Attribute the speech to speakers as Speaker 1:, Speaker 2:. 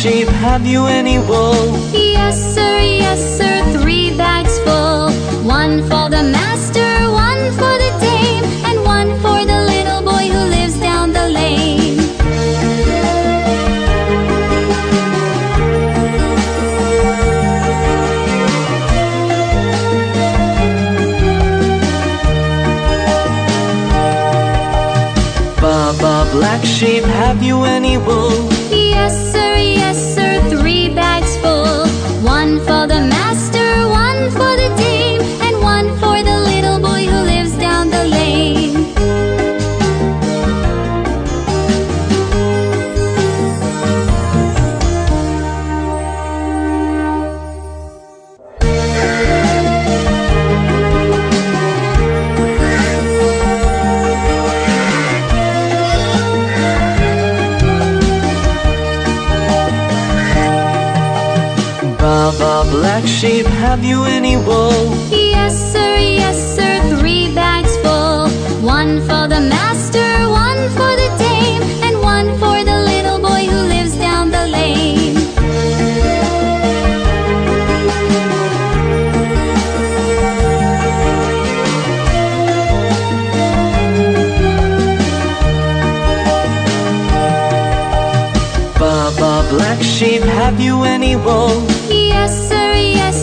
Speaker 1: sheep, have you any wool?
Speaker 2: Yes, sir, yes, sir, three bags full. One for the master, one for the dame, and one for the little boy who lives down the lane.
Speaker 1: Baba, black sheep, have you any wool? Baba, black sheep, have you any wool?
Speaker 2: Yes, sir, yes, sir, three bags full. One for the master,
Speaker 1: black sheep, have you any wool?
Speaker 2: Yes, sir, yes,